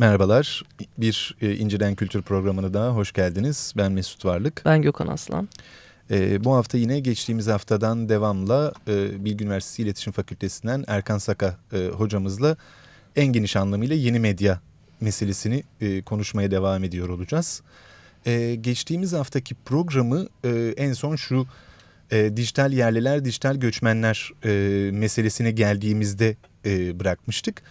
Merhabalar. Bir e, İncelen Kültür programına daha hoş geldiniz. Ben Mesut Varlık. Ben Gökhan Aslan. E, bu hafta yine geçtiğimiz haftadan devamla e, Bilgi Üniversitesi İletişim Fakültesinden Erkan Saka e, hocamızla en geniş anlamıyla yeni medya meselesini e, konuşmaya devam ediyor olacağız. E, geçtiğimiz haftaki programı e, en son şu e, dijital yerliler, dijital göçmenler e, meselesine geldiğimizde e, bırakmıştık.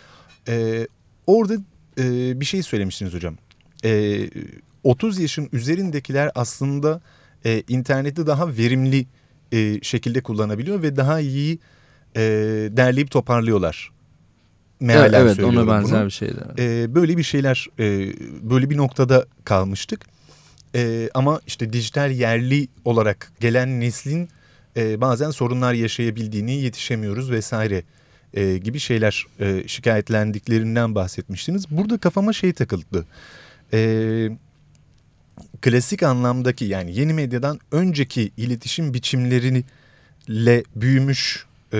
E, orada e, bir şey söylemiştiniz hocam. E, 30 yaşın üzerindekiler aslında e, interneti daha verimli e, şekilde kullanabiliyor ve daha iyi e, derleyip toparlıyorlar. Mealen evet, evet ona benzer bunu. bir şeydi. E, böyle bir şeyler, e, böyle bir noktada kalmıştık. E, ama işte dijital yerli olarak gelen neslin e, bazen sorunlar yaşayabildiğini yetişemiyoruz vesaire e, gibi şeyler e, şikayetlendiklerinden bahsetmiştiniz. Burada kafama şey takıldı. E, klasik anlamdaki yani yeni medyadan önceki iletişim biçimleriyle büyümüş e,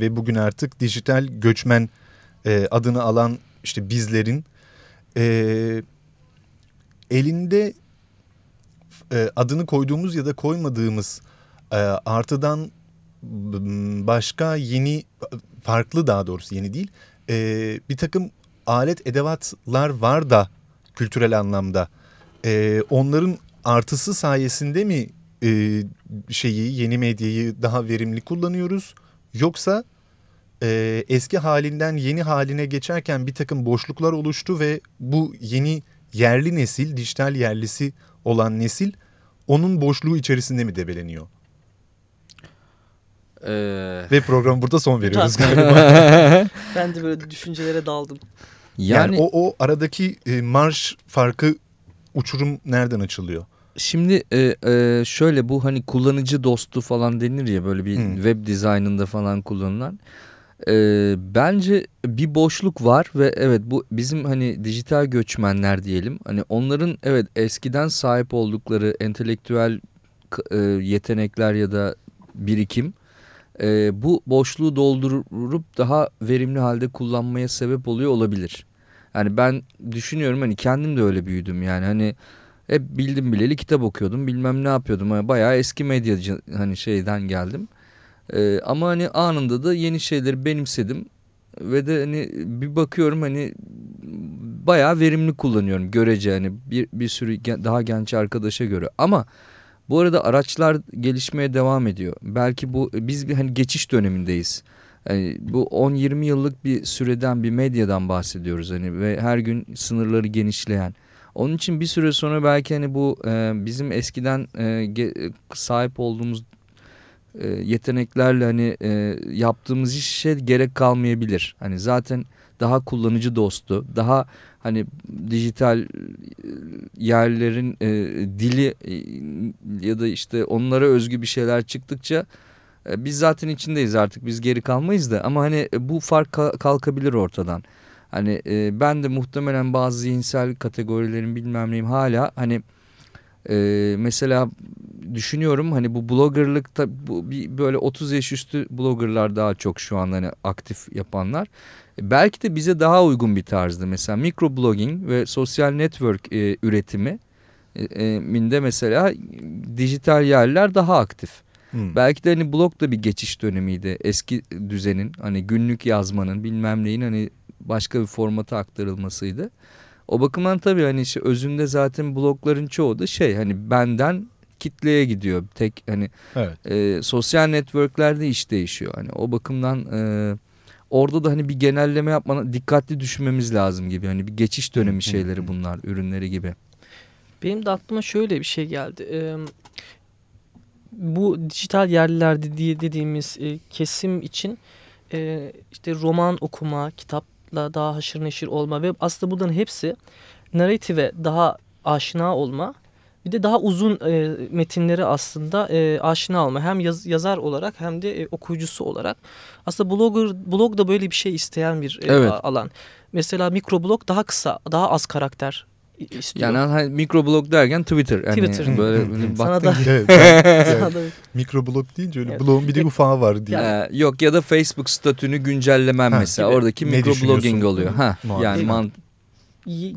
ve bugün artık dijital göçmen e, adını alan işte bizlerin e, elinde e, adını koyduğumuz ya da koymadığımız e, artıdan başka yeni farklı daha doğrusu yeni değil. E, bir takım alet edevatlar var da kültürel anlamda. E, onların artısı sayesinde mi e, şeyi yeni medyayı daha verimli kullanıyoruz? Yoksa e, eski halinden yeni haline geçerken bir takım boşluklar oluştu ve bu yeni yerli nesil dijital yerlisi olan nesil onun boşluğu içerisinde mi debeleniyor? Ee... Ve programı burada son veriyoruz galiba. ben de böyle düşüncelere daldım. Yani, yani o, o aradaki e, marş farkı uçurum nereden açılıyor? Şimdi e, e, şöyle bu hani kullanıcı dostu falan denir ya böyle bir hmm. web dizaynında falan kullanılan. E, bence bir boşluk var ve evet bu bizim hani dijital göçmenler diyelim. Hani onların evet eskiden sahip oldukları entelektüel e, yetenekler ya da birikim e, bu boşluğu doldurup daha verimli halde kullanmaya sebep oluyor olabilir. Yani ben düşünüyorum hani kendim de öyle büyüdüm yani hani hep bildim bileli kitap okuyordum bilmem ne yapıyordum. Yani bayağı eski medyacı hani şeyden geldim. Ee, ama hani anında da yeni şeyleri benimsedim ve de hani bir bakıyorum hani bayağı verimli kullanıyorum görece hani bir, bir sürü daha genç arkadaşa göre ama bu arada araçlar gelişmeye devam ediyor. Belki bu biz bir hani geçiş dönemindeyiz. Yani bu 10-20 yıllık bir süreden bir medyadan bahsediyoruz hani ve her gün sınırları genişleyen. Onun için bir süre sonra belki hani bu e, bizim eskiden e, sahip olduğumuz e, yeteneklerle hani e, yaptığımız işe gerek kalmayabilir. Hani zaten daha kullanıcı dostu, daha hani dijital e, yerlerin e, dili e, ya da işte onlara özgü bir şeyler çıktıkça e, biz zaten içindeyiz artık biz geri kalmayız da ama hani bu fark kalkabilir ortadan. Hani e, ben de muhtemelen bazı zihinsel kategorilerin bilmem neyim hala hani e, mesela düşünüyorum hani bu bloggerlıkta bu bir böyle 30 yaş üstü bloggerlar daha çok şu an hani aktif yapanlar. E, belki de bize daha uygun bir tarzdı mesela mikroblogging ve sosyal network e, üretimi e, minde mesela dijital yerler daha aktif. Hmm. Belki de hani blog da bir geçiş dönemiydi. Eski düzenin hani günlük yazmanın bilmem neyin hani başka bir formata aktarılmasıydı. O bakımdan tabii hani işte özünde zaten blogların çoğu da şey hani benden kitleye gidiyor. Tek hani evet. e, sosyal networklerde iş değişiyor. Hani o bakımdan e, orada da hani bir genelleme yapmana dikkatli düşünmemiz lazım gibi. Hani bir geçiş dönemi şeyleri bunlar, ürünleri gibi. Benim de aklıma şöyle bir şey geldi. Ee, bu dijital yerliler diye dediğimiz e, kesim için e, işte roman okuma, kitapla daha haşır neşir olma ve aslında bunların hepsi narrative daha aşina olma bir de daha uzun e, metinleri aslında e, aşina olma hem yaz, yazar olarak hem de e, okuyucusu olarak. Aslında blogger blog da böyle bir şey isteyen bir e, evet. alan. Mesela mikroblog daha kısa, daha az karakter istiyor. Yani hani mikroblog derken Twitter. Yani Twitter. Böyle Sana da. evet, evet. Mikroblog deyince öyle evet. blogun bir de ufağı var diye. Yani, ee, yok ya da Facebook statünü güncellemem ha, mesela. Gibi. Oradaki mikroblogging oluyor. Ha, yani man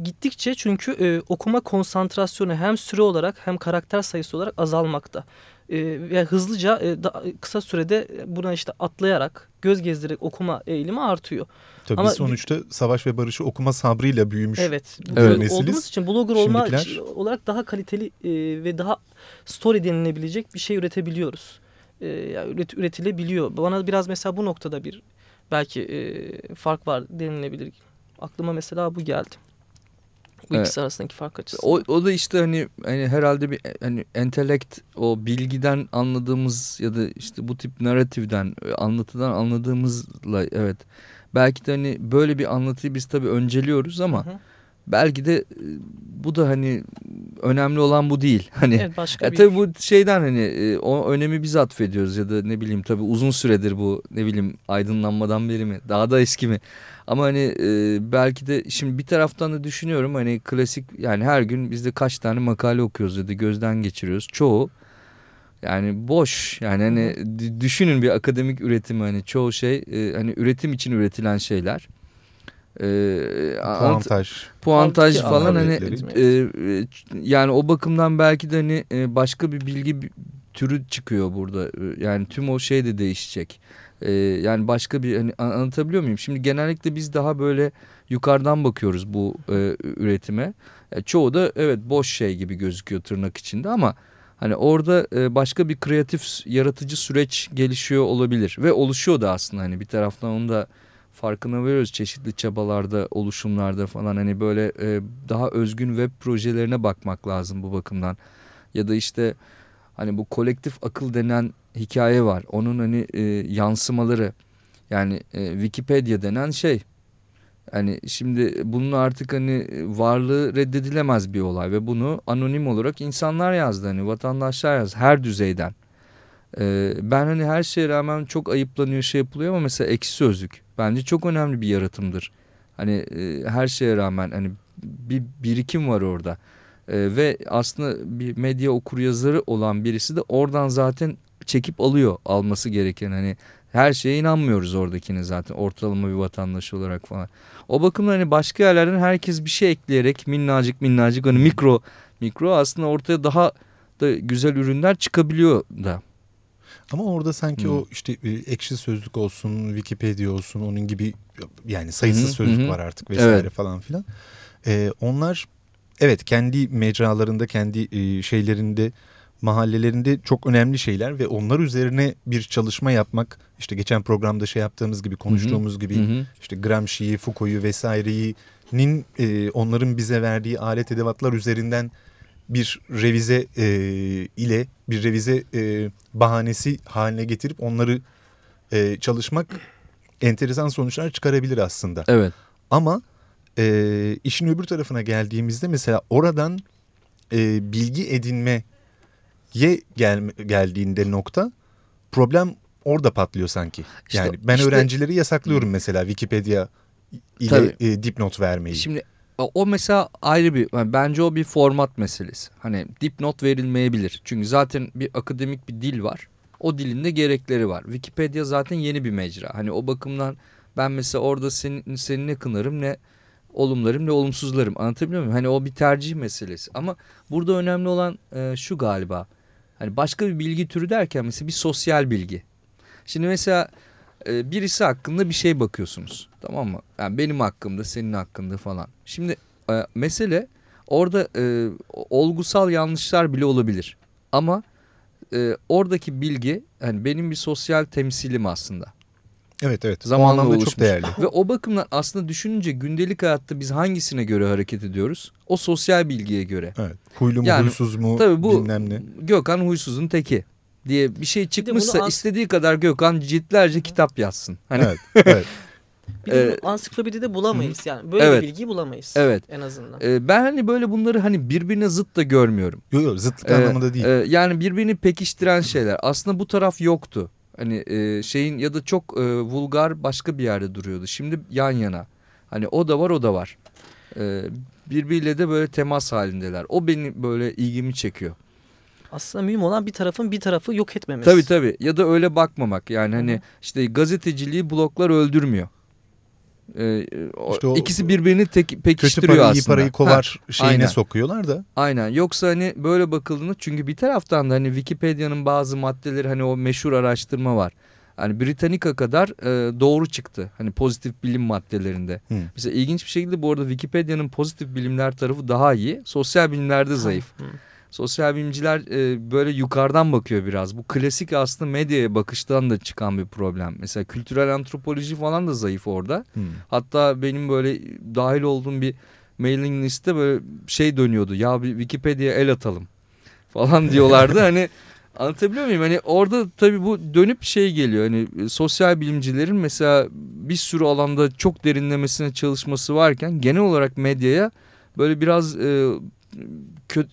gittikçe çünkü e, okuma konsantrasyonu hem süre olarak hem karakter sayısı olarak azalmakta. E, ve hızlıca e, da, kısa sürede buna işte atlayarak göz gezdirerek okuma eğilimi artıyor. Tabii Ama, sonuçta savaş ve barışı okuma sabrıyla büyümüş. Evet. evet. Olduğumuz için blogger olma olarak daha kaliteli e, ve daha story denilebilecek bir şey üretebiliyoruz. E, yani üret, üretilebiliyor. Bana biraz mesela bu noktada bir belki e, fark var denilebilir. Aklıma mesela bu geldi. Bu evet. ikisi arasındaki fark açısından. O, o da işte hani, hani herhalde bir hani entelekt o bilgiden anladığımız ya da işte bu tip narratifden anlatıdan anladığımızla evet belki de hani böyle bir anlatıyı biz tabii önceliyoruz ama hı hı. belki de bu da hani önemli olan bu değil. Hani evet, başka bir... tabii bu şeyden hani o önemi biz atfediyoruz ya da ne bileyim tabii uzun süredir bu ne bileyim aydınlanmadan beri mi daha da eski mi? Ama hani e, belki de şimdi bir taraftan da düşünüyorum hani klasik yani her gün biz de kaç tane makale okuyoruz ya da gözden geçiriyoruz. Çoğu yani boş yani hani düşünün bir akademik üretimi hani çoğu şey e, hani üretim için üretilen şeyler. E, puantaj. Puantaj falan hani e, e, yani o bakımdan belki de hani e, başka bir bilgi türü çıkıyor burada. E, yani tüm o şey de değişecek. E, yani başka bir hani anlatabiliyor muyum? Şimdi genellikle biz daha böyle yukarıdan bakıyoruz bu e, üretime. E, çoğu da evet boş şey gibi gözüküyor tırnak içinde ama hani orada e, başka bir kreatif yaratıcı süreç gelişiyor olabilir ve oluşuyor da aslında hani bir taraftan onu da farkına veriyoruz çeşitli çabalarda, oluşumlarda falan hani böyle e, daha özgün web projelerine bakmak lazım bu bakımdan. Ya da işte hani bu kolektif akıl denen hikaye var. Onun hani e, yansımaları yani e, Wikipedia denen şey. Yani şimdi bunun artık hani varlığı reddedilemez bir olay ve bunu anonim olarak insanlar yazdı hani vatandaşlar yazdı her düzeyden. Ee, ben hani her şeye rağmen çok ayıplanıyor şey yapılıyor ama mesela ekşi sözlük bence çok önemli bir yaratımdır. Hani e, her şeye rağmen hani bir birikim var orada. E, ve aslında bir medya okur yazarı olan birisi de oradan zaten çekip alıyor alması gereken hani her şeye inanmıyoruz oradakini zaten ortalama bir vatandaş olarak falan. O bakımdan hani başka yerlerden herkes bir şey ekleyerek minnacık minnacık hani mikro mikro aslında ortaya daha da güzel ürünler çıkabiliyor da. Ama orada sanki hmm. o işte e, ekşi sözlük olsun, Wikipedia olsun onun gibi yani sayısız hmm. sözlük hmm. var artık vesaire evet. falan filan. Ee, onlar evet kendi mecralarında, kendi e, şeylerinde, mahallelerinde çok önemli şeyler ve onlar üzerine bir çalışma yapmak işte geçen programda şey yaptığımız gibi konuştuğumuz hmm. gibi hmm. işte Gramsci'yi, Foucault'u vesaire'nin e, onların bize verdiği alet edevatlar üzerinden bir revize e, ile bir revize e, bahanesi haline getirip onları e, çalışmak enteresan sonuçlar çıkarabilir aslında. Evet. Ama e, işin öbür tarafına geldiğimizde mesela oradan e, bilgi edinmeye gel, geldiğinde nokta problem orada patlıyor sanki. İşte, yani ben işte, öğrencileri yasaklıyorum mesela Wikipedia ile e, dipnot vermeyi. Şimdi o mesela ayrı bir yani bence o bir format meselesi. Hani dipnot verilmeyebilir. Çünkü zaten bir akademik bir dil var. O dilin de gerekleri var. Wikipedia zaten yeni bir mecra. Hani o bakımdan ben mesela orada senin, seni ne kınarım ne olumlarım ne olumsuzlarım. Anlatabiliyor muyum? Hani o bir tercih meselesi. Ama burada önemli olan e, şu galiba. Hani başka bir bilgi türü derken mesela bir sosyal bilgi. Şimdi mesela e, birisi hakkında bir şey bakıyorsunuz. Tamam mı? Yani benim hakkımda, senin hakkında falan. Şimdi e, mesele orada e, olgusal yanlışlar bile olabilir. Ama e, oradaki bilgi yani benim bir sosyal temsilim aslında. Evet evet. Zamanla oluşmuş. çok değerli. Ve o bakımdan aslında düşününce gündelik hayatta biz hangisine göre hareket ediyoruz? O sosyal bilgiye göre. Evet. Huylu mu yani, huysuz mu tabii bu bilmem ne. Gökhan huysuzun teki diye bir şey çıkmışsa bir istediği kadar Gökhan ciltlerce kitap yazsın. Hani... Evet. evet. Bir de ee, ansiklopedide bulamayız yani. Böyle evet, bir bilgiyi bulamayız evet. en azından. Ee, ben hani böyle bunları hani birbirine zıt da görmüyorum. Yok yok zıtlık ee, anlamında değil. E, yani birbirini pekiştiren şeyler. Aslında bu taraf yoktu. Hani e, şeyin ya da çok e, vulgar başka bir yerde duruyordu. Şimdi yan yana. Hani o da var o da var. E, birbiriyle de böyle temas halindeler. O beni böyle ilgimi çekiyor aslında mühim olan bir tarafın bir tarafı yok etmemesi. Tabii tabii ya da öyle bakmamak yani hani işte gazeteciliği bloklar öldürmüyor. Ee, işte o, ikisi birbirini tek, pekiştiriyor kötü para, iyi parayı kovar ha, şeyine aynen. sokuyorlar da. Aynen. Yoksa hani böyle bakıldığında çünkü bir taraftan da hani Wikipedia'nın bazı maddeleri hani o meşhur araştırma var. Hani Britannica kadar e, doğru çıktı. Hani pozitif bilim maddelerinde. Hmm. Mesela ilginç bir şekilde bu arada Wikipedia'nın pozitif bilimler tarafı daha iyi. Sosyal bilimlerde zayıf. Hmm. Sosyal bilimciler e, böyle yukarıdan bakıyor biraz. Bu klasik aslında medyaya bakıştan da çıkan bir problem. Mesela kültürel antropoloji falan da zayıf orada. Hmm. Hatta benim böyle dahil olduğum bir mailing liste böyle şey dönüyordu. Ya bir Wikipedia el atalım falan diyorlardı. hani Anlatabiliyor muyum? Hani orada tabii bu dönüp şey geliyor. Hani e, sosyal bilimcilerin mesela bir sürü alanda çok derinlemesine çalışması varken genel olarak medyaya böyle biraz e,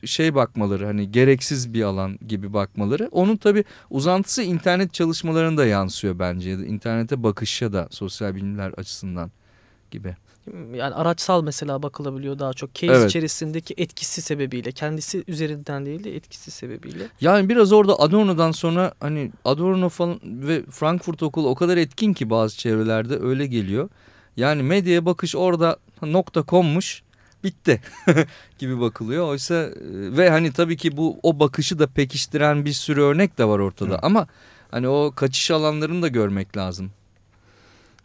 şey bakmaları hani gereksiz bir alan gibi bakmaları. Onun tabii uzantısı internet çalışmalarında yansıyor bence da internete bakışa da sosyal bilimler açısından gibi yani araçsal mesela bakılabiliyor daha çok. Case evet. içerisindeki etkisi sebebiyle. Kendisi üzerinden değil de etkisi sebebiyle. Yani biraz orada Adorno'dan sonra hani Adorno falan ve Frankfurt Okulu o kadar etkin ki bazı çevrelerde öyle geliyor. Yani medyaya bakış orada nokta konmuş bitti gibi bakılıyor. Oysa e, ve hani tabii ki bu o bakışı da pekiştiren bir sürü örnek de var ortada. Hı. Ama hani o kaçış alanlarını da görmek lazım.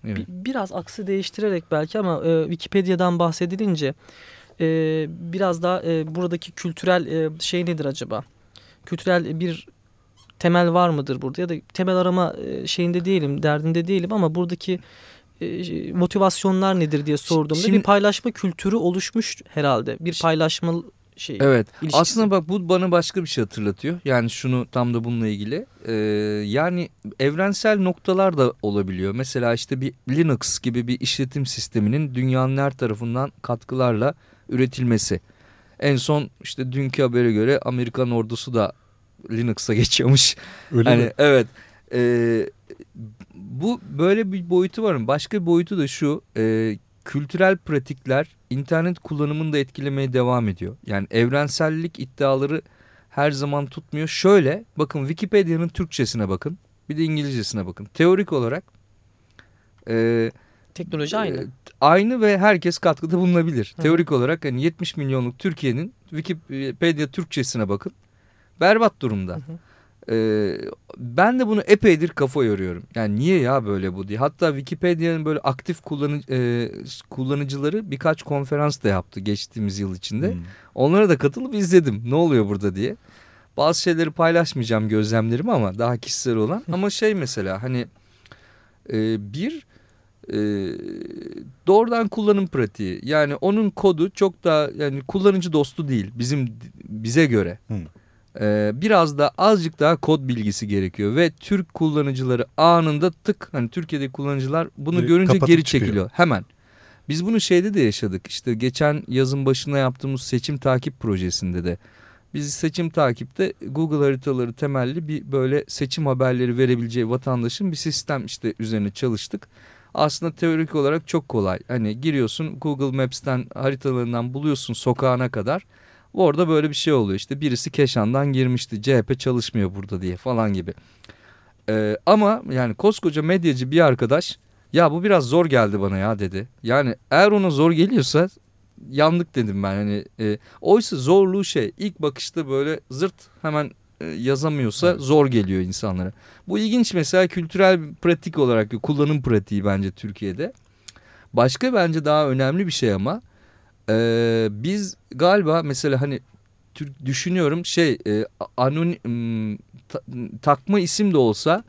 Evet. Biraz aksi değiştirerek belki ama e, Wikipedia'dan bahsedilince e, biraz daha e, buradaki kültürel e, şey nedir acaba? Kültürel bir temel var mıdır burada ya da temel arama e, şeyinde değilim, derdinde değilim ama buradaki e, motivasyonlar nedir diye sorduğumda Şimdi, bir paylaşma kültürü oluşmuş herhalde. Bir paylaşma şey. Evet. İlişkisi. Aslında bak bu bana başka bir şey hatırlatıyor. Yani şunu tam da bununla ilgili. Ee, yani evrensel noktalar da olabiliyor. Mesela işte bir Linux gibi bir işletim sisteminin dünyanın her tarafından katkılarla üretilmesi. En son işte dünkü habere göre Amerikan ordusu da Linux'a geçiyormuş. Öyle hani, mi? Evet. E, bu böyle bir boyutu var mı? Başka bir boyutu da şu. E, kültürel pratikler internet kullanımını da etkilemeye devam ediyor. Yani evrensellik iddiaları her zaman tutmuyor. Şöyle bakın Wikipedia'nın Türkçesine bakın bir de İngilizcesine bakın. Teorik olarak e, teknoloji aynı. E, aynı ve herkes katkıda bulunabilir. Hı. Teorik olarak hani 70 milyonluk Türkiye'nin Wikipedia Türkçesine bakın. Berbat durumda. Hı hı. Ee, ben de bunu epeydir kafa yoruyorum. Yani niye ya böyle bu diye. Hatta Wikipedia'nın böyle aktif kullanı, e, kullanıcıları birkaç konferans da yaptı geçtiğimiz yıl içinde. Hmm. Onlara da katılıp izledim ne oluyor burada diye. Bazı şeyleri paylaşmayacağım gözlemlerim ama daha kişisel olan. ama şey mesela hani e, bir e, doğrudan kullanım pratiği. Yani onun kodu çok da yani kullanıcı dostu değil bizim bize göre. Hmm e, biraz da azıcık daha kod bilgisi gerekiyor ve Türk kullanıcıları anında tık hani Türkiye'deki kullanıcılar bunu görünce geri çekiliyor çıkıyor. hemen. Biz bunu şeyde de yaşadık işte geçen yazın başına yaptığımız seçim takip projesinde de. Biz seçim takipte Google haritaları temelli bir böyle seçim haberleri verebileceği vatandaşın bir sistem işte üzerine çalıştık. Aslında teorik olarak çok kolay. Hani giriyorsun Google Maps'ten haritalarından buluyorsun sokağına kadar Orada böyle bir şey oluyor işte birisi Keşan'dan girmişti CHP çalışmıyor burada diye falan gibi. Ee, ama yani koskoca medyacı bir arkadaş ya bu biraz zor geldi bana ya dedi. Yani eğer ona zor geliyorsa yandık dedim ben. Hani e, oysa zorluğu şey ilk bakışta böyle zırt hemen e, yazamıyorsa evet. zor geliyor insanlara. Bu ilginç mesela kültürel pratik olarak kullanım pratiği bence Türkiye'de. Başka bence daha önemli bir şey ama ee, biz galiba mesela hani düşünüyorum şey e, anonim ta, takma isim de olsa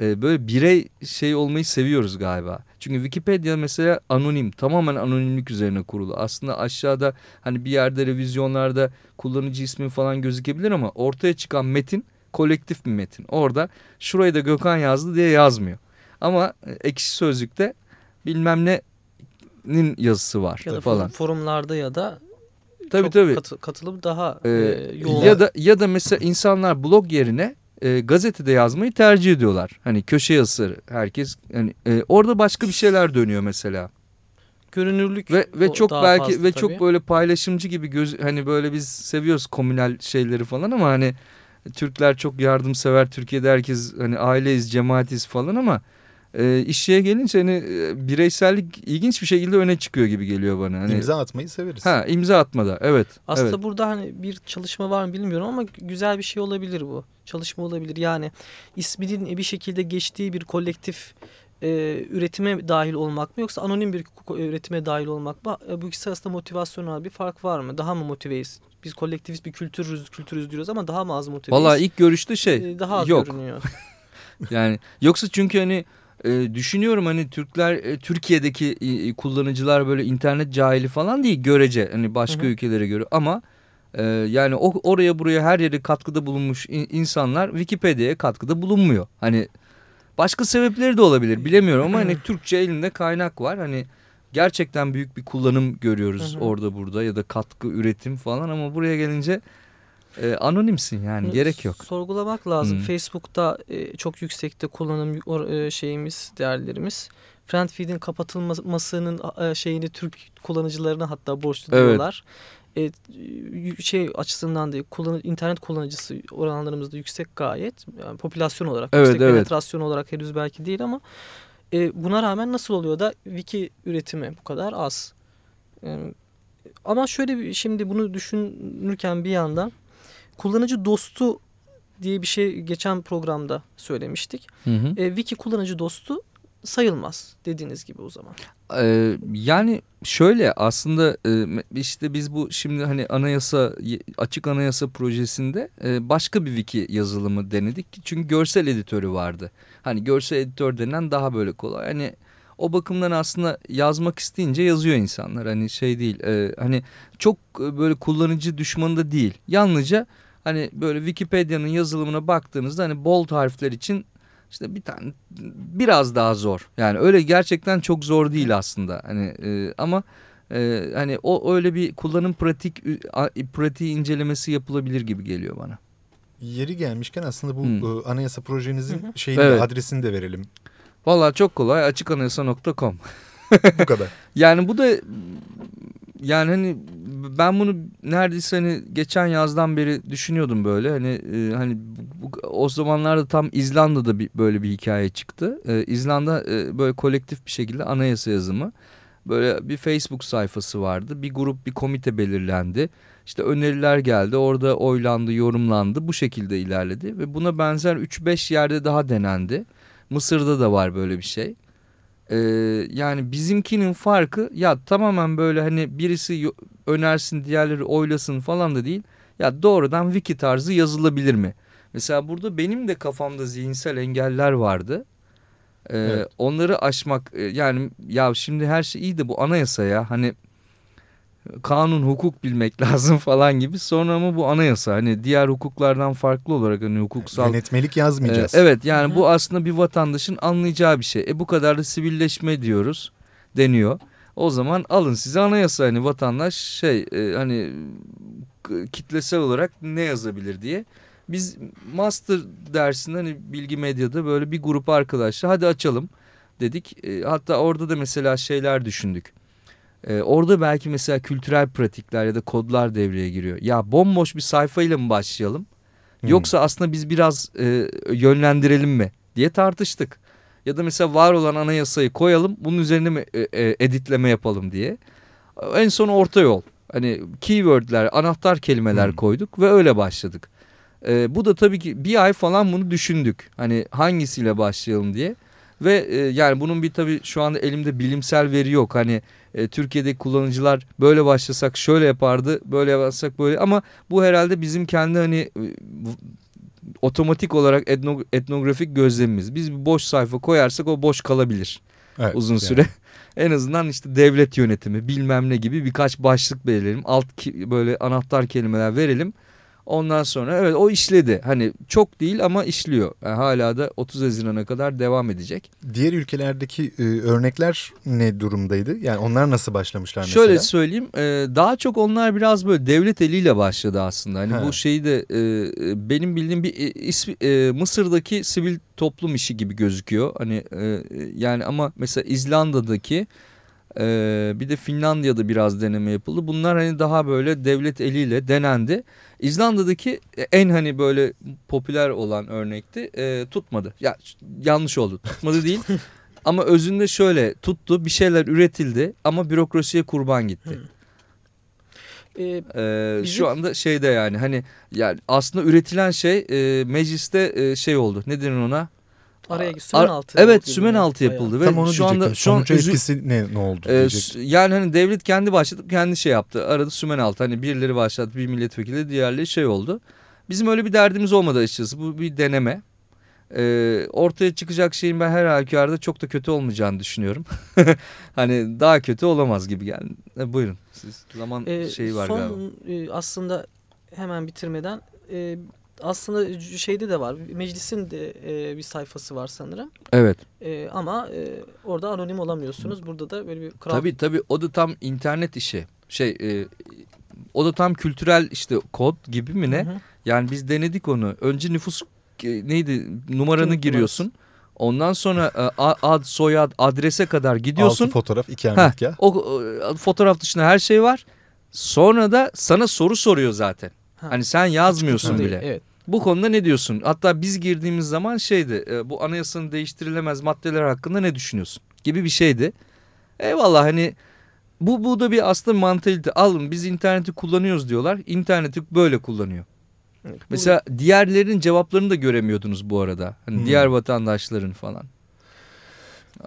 e, böyle birey şey olmayı seviyoruz galiba. Çünkü Wikipedia mesela anonim tamamen anonimlik üzerine kurulu. Aslında aşağıda hani bir yerde revizyonlarda kullanıcı ismi falan gözükebilir ama ortaya çıkan metin kolektif bir metin. Orada şurayı da Gökhan yazdı diye yazmıyor. Ama e, ekşi sözlükte bilmem ne nin yazısı var ya da falan. Forumlarda ya da tabii, tabii. Katı, katılıp daha ee, e, yoğun. Ya da ya da mesela insanlar blog yerine e, gazetede yazmayı tercih ediyorlar. Hani köşe yazısı herkes hani e, orada başka bir şeyler dönüyor mesela. Görünürlük ve ve çok belki fazla, ve tabii. çok böyle paylaşımcı gibi göz hani böyle biz seviyoruz komünel şeyleri falan ama hani Türkler çok yardımsever Türkiye'de herkes hani aileyiz cemaatiz falan ama e, işçiye gelince hani e, bireysellik ilginç bir şekilde öne çıkıyor gibi geliyor bana. Hani, imza atmayı severiz. Ha imza atmada evet. Aslında evet. burada hani bir çalışma var mı bilmiyorum ama güzel bir şey olabilir bu. Çalışma olabilir. Yani isminin bir şekilde geçtiği bir kolektif e, üretime dahil olmak mı yoksa anonim bir üretime dahil olmak mı? E, bu ikisi arasında motivasyonel bir fark var mı? Daha mı motiveyiz? Biz kolektivist bir kültürüz, kültürüz diyoruz ama daha mı az motiveyiz? Valla ilk görüşte şey E, daha az yok. görünüyor. yani yoksa çünkü hani e, düşünüyorum hani Türkler e, Türkiye'deki e, kullanıcılar böyle internet cahili falan değil görece hani başka Hı hı. ülkelere göre ama e, yani o, oraya buraya her yere katkıda bulunmuş in- insanlar Wikipedia'ya katkıda bulunmuyor. Hani başka sebepleri de olabilir bilemiyorum ama hani Türkçe elinde kaynak var hani gerçekten büyük bir kullanım görüyoruz Hı hı. orada burada ya da katkı üretim falan ama buraya gelince e, anonimsin yani Bunu gerek yok. Sorgulamak lazım. Hmm. Facebook'ta e, çok yüksekte kullanım e, şeyimiz, değerlerimiz. Friendfeed'in kapatılmasının e, şeyini Türk kullanıcılarına hatta borçlu Evet. diyorlar. E, şey açısından değil, kullanı, internet kullanıcısı oranlarımız da yüksek gayet. Yani popülasyon olarak, Evet, yüksek evet. penetrasyon olarak henüz belki değil ama e, buna rağmen nasıl oluyor da wiki üretimi bu kadar az? E, ama şöyle bir şimdi bunu düşünürken bir yandan kullanıcı dostu diye bir şey geçen programda söylemiştik. Hı hı. E, wiki kullanıcı dostu sayılmaz dediğiniz gibi o zaman. Ee, yani şöyle aslında e, işte biz bu şimdi hani anayasa açık anayasa projesinde e, başka bir wiki yazılımı denedik. Çünkü görsel editörü vardı. Hani görsel editör denen daha böyle kolay. Hani o bakımdan aslında yazmak isteyince yazıyor insanlar. Hani şey değil e, hani çok böyle kullanıcı düşmanı da değil. Yalnızca hani böyle Wikipedia'nın yazılımına baktığınızda hani bold harfler için işte bir tane biraz daha zor. Yani öyle gerçekten çok zor değil aslında. Hani e, ama e, hani o öyle bir kullanım pratik pratiği incelemesi yapılabilir gibi geliyor bana. Yeri gelmişken aslında bu Hmm. anayasa projenizin hı. şeyini Evet. de, adresini de verelim. Vallahi çok kolay açıkanayasa.com. Bu kadar. Yani bu da yani hani ben bunu neredeyse hani geçen yazdan beri düşünüyordum böyle hani e, hani bu, o zamanlarda tam İzlanda'da bir böyle bir hikaye çıktı. E, İzlanda e, böyle kolektif bir şekilde anayasa yazımı böyle bir Facebook sayfası vardı. Bir grup bir komite belirlendi. İşte öneriler geldi orada oylandı yorumlandı bu şekilde ilerledi ve buna benzer 3-5 yerde daha denendi. Mısır'da da var böyle bir şey. Ee, yani bizimkinin farkı ya tamamen böyle hani birisi önersin diğerleri oylasın falan da değil. Ya doğrudan wiki tarzı yazılabilir mi? Mesela burada benim de kafamda zihinsel engeller vardı. Ee, Evet. Onları aşmak e, yani ya şimdi her şey iyi de bu anayasa ya hani kanun hukuk bilmek lazım falan gibi. Sonra ama bu anayasa hani diğer hukuklardan farklı olarak hani hukuksal Yönetmelik yazmayacağız. ee, evet yani Hı hı. bu aslında bir vatandaşın anlayacağı bir şey. E bu kadar da sivilleşme diyoruz deniyor. O zaman alın size anayasa hani vatandaş şey e, hani kitlesel olarak ne yazabilir diye. Biz master dersinde hani bilgi medyada böyle bir grup arkadaşla hadi açalım dedik. E, hatta orada da mesela şeyler düşündük. E, orada belki mesela kültürel pratikler ya da kodlar devreye giriyor. Ya bomboş bir sayfayla mı başlayalım? Hmm. Yoksa aslında biz biraz e, yönlendirelim mi diye tartıştık. Ya da mesela var olan anayasayı koyalım bunun üzerine mi e, e, editleme yapalım diye. En son orta yol. Hani keywordler, anahtar kelimeler Hmm. koyduk ve öyle başladık. E, bu da tabii ki bir ay falan bunu düşündük. Hani hangisiyle başlayalım diye. Ve e, yani bunun bir tabii şu anda elimde bilimsel veri yok. Hani e, Türkiye'deki kullanıcılar böyle başlasak şöyle yapardı, böyle yaparsak böyle ama bu herhalde bizim kendi hani e, otomatik olarak etno, etnografik gözlemimiz. Biz bir boş sayfa koyarsak o boş kalabilir Evet, uzun yani. süre. En azından işte devlet yönetimi bilmem ne gibi birkaç başlık belirleyelim. Alt böyle anahtar kelimeler verelim. Ondan sonra evet o işledi. Hani çok değil ama işliyor. Yani hala da 30 Haziran'a kadar devam edecek. Diğer ülkelerdeki e, örnekler ne durumdaydı? Yani onlar nasıl başlamışlar mesela? Şöyle söyleyeyim e, daha çok onlar biraz böyle devlet eliyle başladı aslında. Hani Ha. bu şeyi de e, e, benim bildiğim bir e, e, Mısır'daki sivil toplum işi gibi gözüküyor. Hani e, yani ama mesela İzlanda'daki e, bir de Finlandiya'da biraz deneme yapıldı. Bunlar hani daha böyle devlet eliyle denendi. İzlanda'daki en hani böyle popüler olan örnekti e, tutmadı. Ya yanlış oldu tutmadı değil. Ama özünde şöyle tuttu bir şeyler üretildi ama bürokrasiye kurban gitti. Hı. Ee, Ee, Bizim- Şu anda şeyde yani hani yani aslında üretilen şey e, mecliste e, şey oldu. Ne denir ona? Araya Ar- sümen altı. Evet sümen yani altı bayağı. yapıldı ve Tam onu şu anda şu an etkisi ne, ne oldu s- yani hani devlet kendi başlatıp kendi şey yaptı. Aradı sümen altı. Hani birileri başlattı bir milletvekili diğerleri şey oldu. Bizim öyle bir derdimiz olmadı açıkçası. Bu bir deneme. Ee, ortaya çıkacak şeyin ben her halükarda çok da kötü olmayacağını düşünüyorum. hani daha kötü olamaz gibi geldi. E, buyurun siz zaman Ee, şeyi var son galiba. e, aslında hemen bitirmeden e, aslında şeyde de var. Meclisin de e, bir sayfası var sanırım. Evet. E, ama e, orada anonim olamıyorsunuz. Burada da böyle bir crowd Tabii tabii o da tam internet işi. Şey e, o da tam kültürel işte kod gibi mi ne? Hı hı. Yani biz denedik onu. Önce nüfus e, neydi numaranı Kimlik giriyorsun. Ondan sonra e, ad, soyad, adrese kadar gidiyorsun. Altı fotoğraf, ikametgah. O, o fotoğraf dışında her şey var. Sonra da sana soru soruyor zaten. Ha. Hani sen yazmıyorsun Değil, bile. Evet. Bu konuda ne diyorsun? Hatta biz girdiğimiz zaman şeydi. e, bu anayasanın değiştirilemez maddeler hakkında ne düşünüyorsun? Gibi bir şeydi. Eyvallah hani bu bu da bir aslında mantalite. Alın biz interneti kullanıyoruz diyorlar. İnterneti böyle kullanıyor. evet. Bu- Mesela diğerlerinin cevaplarını da göremiyordunuz bu arada. Hani Hmm. diğer vatandaşların falan.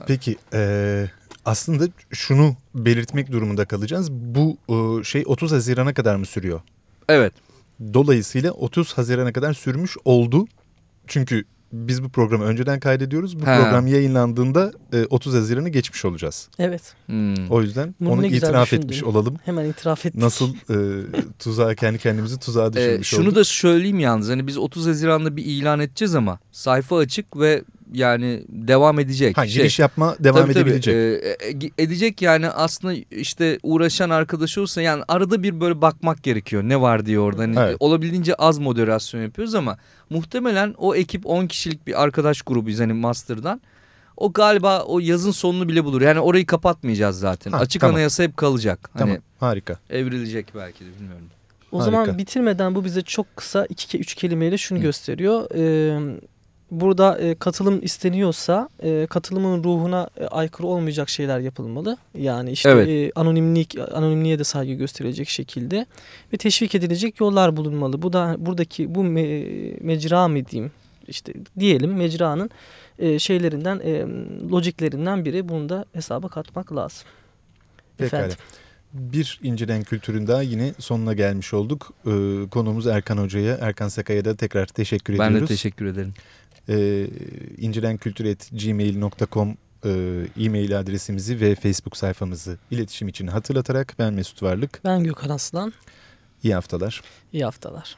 Peki e, aslında şunu belirtmek durumunda kalacağız. Bu e, şey 30 Haziran'a kadar mı sürüyor? Evet. Dolayısıyla 30 Haziran'a kadar sürmüş oldu. Çünkü biz bu programı önceden kaydediyoruz. Bu Ha. program yayınlandığında e, 30 Haziran'ı geçmiş olacağız. Evet. Hmm. O yüzden Bunu onu itiraf düşündün. etmiş olalım. Hemen itiraf ettik. Nasıl e, tuzağa kendi kendimizi tuzağa Ee, düşürmüş şunu olduk. da söyleyeyim yalnız hani biz 30 Haziran'da bir ilan edeceğiz ama sayfa açık ve yani devam edecek. Ha, Şey, giriş yapma devam tabii, tabii, edebilecek. e, e, edecek yani aslında işte uğraşan arkadaş olsa yani arada bir böyle bakmak gerekiyor ne var diye orada. Hani Evet. Olabildiğince az moderasyon yapıyoruz ama muhtemelen o ekip 10 kişilik bir arkadaş grubuyuz hani master'dan. O galiba o yazın sonunu bile bulur. Yani orayı kapatmayacağız zaten. Ha, Açık tamam. anayasa hep kalacak. Hani Tamam harika. evrilecek belki de bilmiyorum. O Harika. zaman bitirmeden bu bize çok kısa iki üç kelimeyle şunu Hı. gösteriyor. Ee, burada e, katılım isteniyorsa e, katılımın ruhuna e, aykırı olmayacak şeyler yapılmalı. Yani işte Evet. e, anonimlik anonimliğe de saygı gösterecek şekilde ve teşvik edilecek yollar bulunmalı. Bu da buradaki bu me, mecra mı diyeyim işte diyelim mecranın e, şeylerinden e, lojiklerinden biri bunu da hesaba katmak lazım. Pekala. Efendim. Bir İncelen Kültür'ün daha yine sonuna gelmiş olduk. Ee, konuğumuz Erkan Hoca'ya, Erkan Sakay'a da tekrar teşekkür Ben ediyoruz. de teşekkür ederim. Ee, incilenkültür.gmail.com e, e-mail adresimizi ve Facebook sayfamızı iletişim için hatırlatarak ben Mesut Varlık. Ben Gökhan Aslan. İyi haftalar. İyi haftalar.